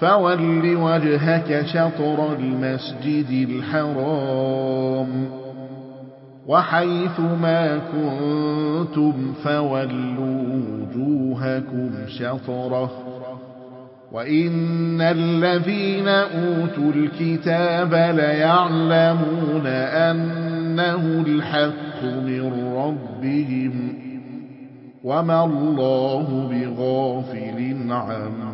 فول وجهك شطر المسجد الحرام وحيث ما كنتم فولوا وجوهكم شطره وإن الذين أوتوا الكتاب ليعلمون أنه الحق من ربهم وما الله بغافل عما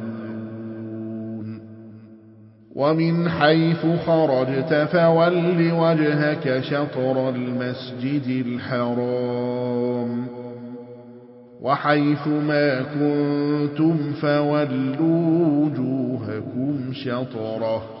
ومن حيث خرجت فول وجهك شطر المسجد الحرام. وحيث ما كنتم فولوا وجوهكم شطره.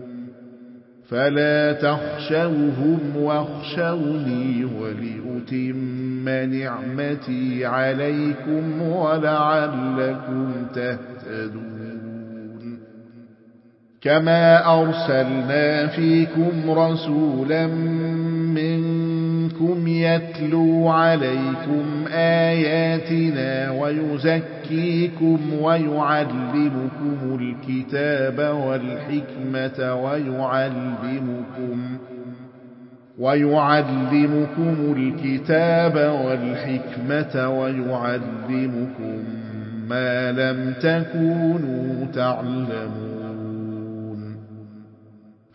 فلا تخشوهم واخشوني ولأتم نعمتي عليكم ولعلكم تهتدون. كما أرسلنا فيكم رسولا منكم يتلو عليكم آياتنا ويزكيكم ويعلمكم الكتاب والحكمة ويعلمكم ويعلمكم الكتاب والحكمة ويعلمكم ما لم تكونوا تعلمون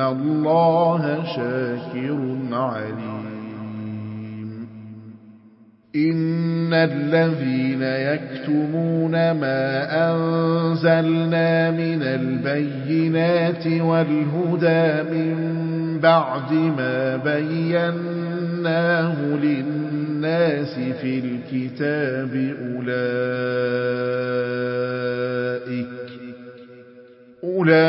الله شاكر عليم إن الذين يكتمون ما أنزلنا من البينات والهدى من بعد ما بيناه للناس في الكتاب أولئك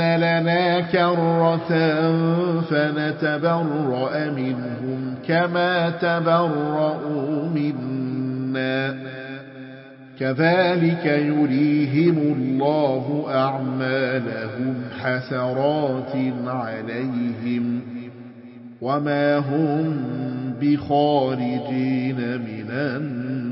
أن لنا كرة فنتبرأ منهم كما تبرأوا منا كذلك يريهم الله أعمالهم حسرات عليهم وما هم بخارجين من النار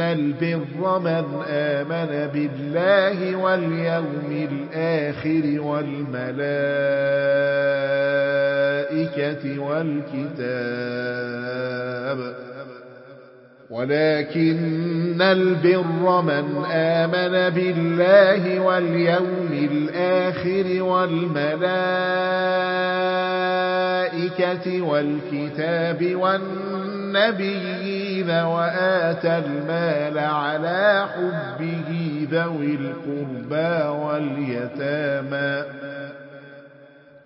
البر من آمن بالله واليوم الآخر والملائكة والكتاب ولكن البر من آمن بالله واليوم الآخر والملائكة والكتاب والنبيين وآتى المال على حبه ذوي القربى واليتامى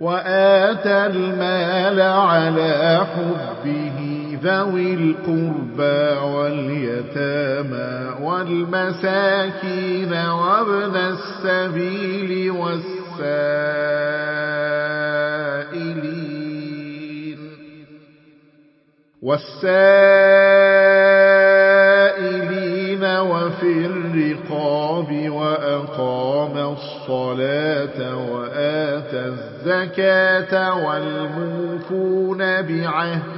وآتى المال على حبه ذوي القربى واليتامى والمساكين وابن السبيل والسائلين. والسائلين وفي الرقاب وأقام الصلاة وآتى الزكاة والموفون بعهدهم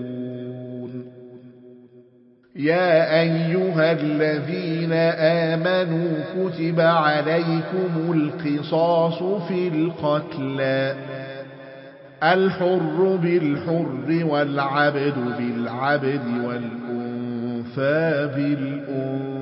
يا أيها الذين آمنوا كتب عليكم القصاص في القتلى الحر بالحر والعبد بالعبد والأنثى بالأنثى.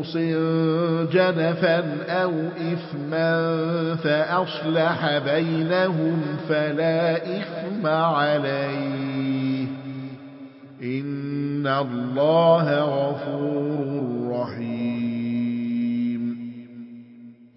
موص جنفا أو إثما فأصلح بينهم فلا إثم عليه. إن الله غفور رحيم.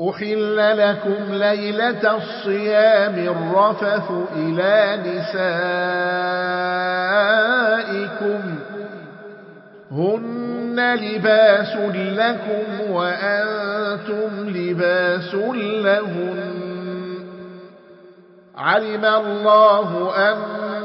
أحل لكم ليلة الصيام الرفث إلى نسائكم هن لباس لكم وأنتم لباس لهن علم الله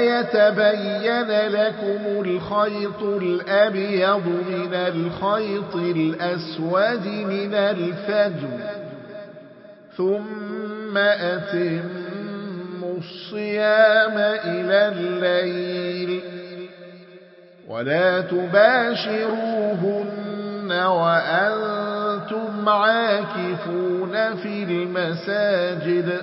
يتبين لكم الخيط الأبيض من الخيط الأسود من الفجر ثم أتموا الصيام إلى الليل ولا تباشروهن وأنتم عاكفون في المساجد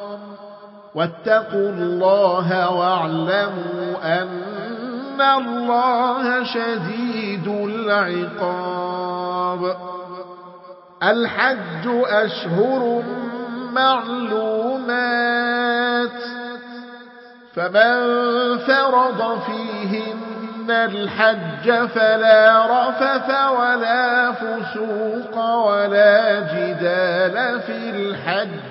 واتقوا الله واعلموا أن الله شديد العقاب. الحج أشهر معلومات. فمن فرض فيهن الحج فلا رفث ولا فسوق ولا جدال في الحج.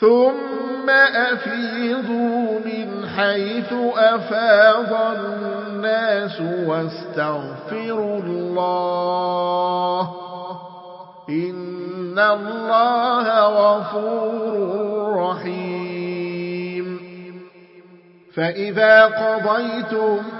ثم أفيضوا من حيث أفاض الناس واستغفروا الله إن الله غفور رحيم. فإذا قضيتم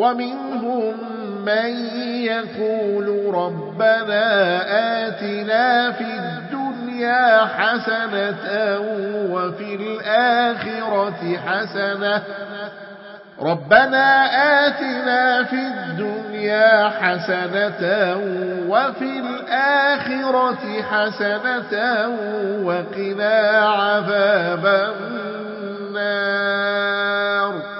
ومنهم من يقول ربنا آتنا في الدنيا حسنة وفي الآخرة حسنة. ربنا آتنا في الدنيا حسنة وفي الآخرة حسنة وقنا عذاب النار.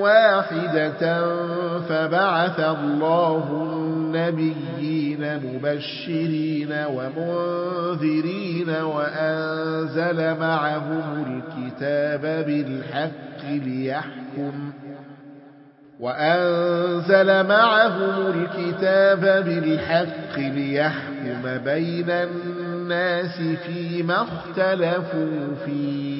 واحدة فبعث الله النبيين مبشرين ومنذرين وأنزل معهم الكتاب بالحق ليحكم وأنزل معهم الكتاب بالحق ليحكم بين الناس فيما اختلفوا فيه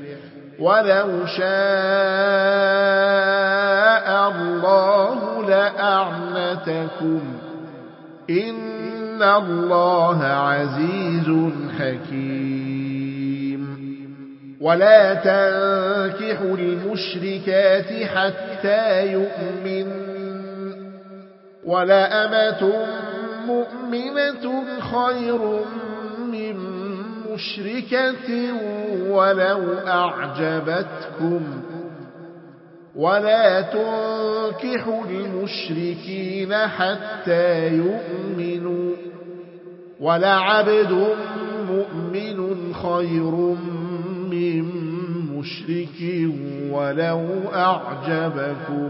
ولو شاء الله لأعنتكم إن الله عزيز حكيم ولا تنكحوا المشركات حتى يؤمن ولا أمة مؤمنة خير مشركة ولو أعجبتكم ولا تنكحوا المشركين حتى يؤمنوا ولعبد مؤمن خير من مشرك ولو أعجبكم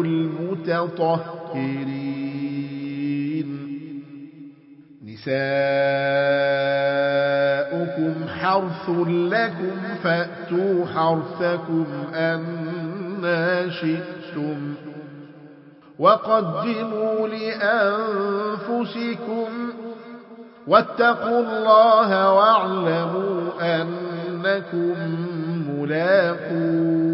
المتطهرين. نساؤكم حرث لكم فأتوا حرثكم أنا شئتم. وقدموا لأنفسكم واتقوا الله واعلموا أنكم ملاقوه.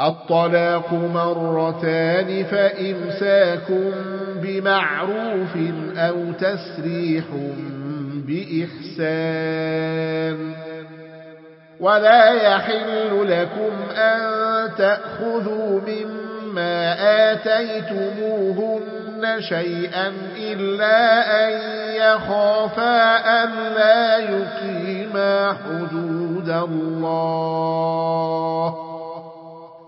الطلاق مرتان فإمساك بمعروف أو تسريح بإحسان. ولا يحل لكم أن تأخذوا مما آتيتموهن شيئا إلا أن يخافا أن لا يقيما حدود الله.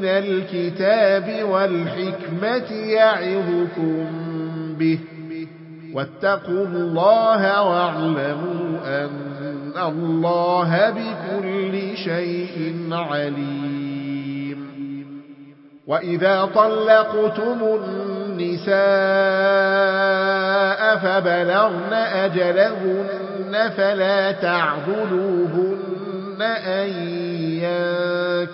من الكتاب والحكمة يعظكم به. واتقوا الله واعلموا أن الله بكل شيء عليم. وإذا طلقتم النساء فبلغن أجلهن فلا تعذلوهن أن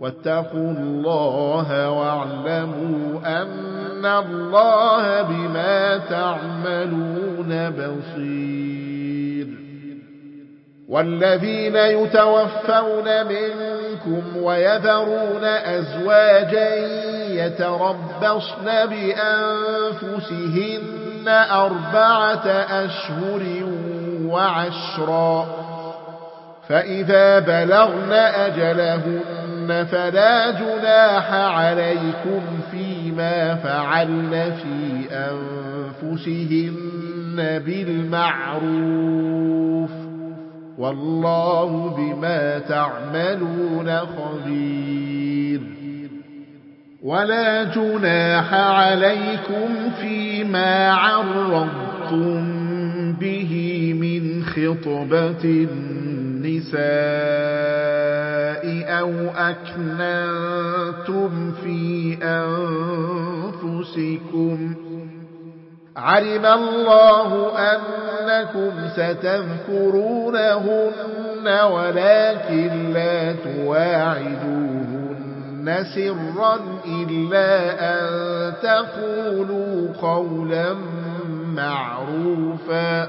واتقوا الله واعلموا أن الله بما تعملون بصير. والذين يتوفون منكم ويذرون أزواجا يتربصن بأنفسهن أربعة أشهر وعشرا. فإذا بلغن أجلهن فلا جناح عليكم فيما فعلن في أنفسهن بالمعروف والله بما تعملون خبير. ولا جناح عليكم فيما عرضتم به من خطبة النساء أو أكننتم في أنفسكم علم الله أنكم ستذكرونهن ولكن لا تواعدوهن سرا إلا أن تقولوا قولا معروفا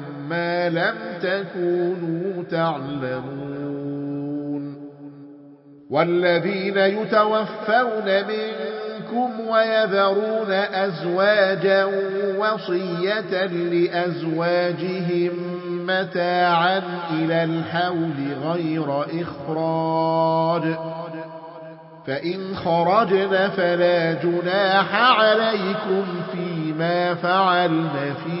ما لم تكونوا تعلمون. والذين يتوفون منكم ويذرون أزواجا وصية لأزواجهم متاعا إلى الحول غير إخراج. فإن خرجن فلا جناح عليكم فيما فعلن في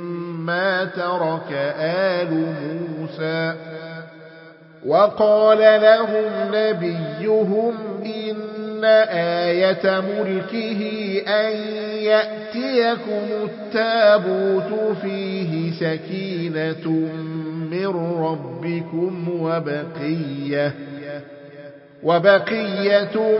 ترك آل موسى. وقال لهم نبيهم إن آية ملكه أن يأتيكم التابوت فيه سكينة من ربكم وبقية وبقية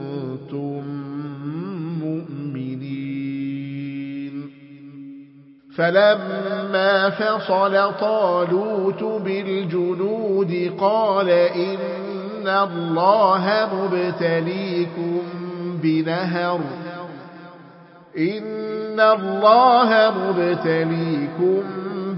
فلما فصل طالوت بالجنود قال إن الله مبتليكم بنهر. إن الله مبتليكم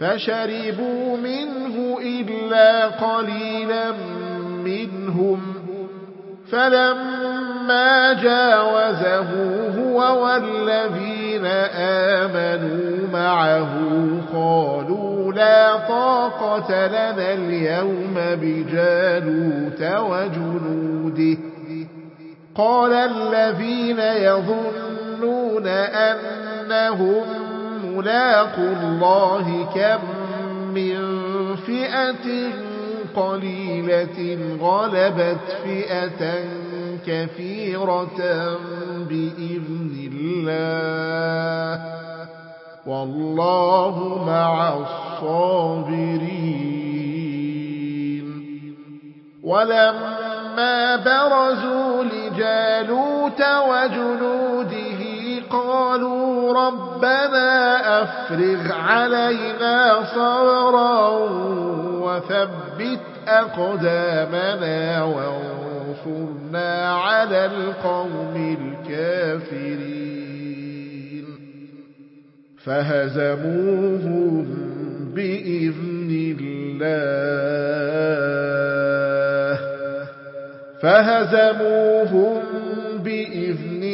فشربوا منه إلا قليلا منهم. فلما جاوزه هو والذين آمنوا معه قالوا لا طاقة لنا اليوم بجالوت وجنوده. قال الذين يظنون أنهم ملاقوا الله كم من فئة قليلة غلبت فئة كثيرة بإذن الله. والله مع الصابرين. ولما برزوا لجالوت وجنوده قالوا ربنا أفرغ علينا صبرا وثبت أقدامنا وانصرنا على القوم الكافرين. فهزموهم بإذن الله. فهزموهم بإذن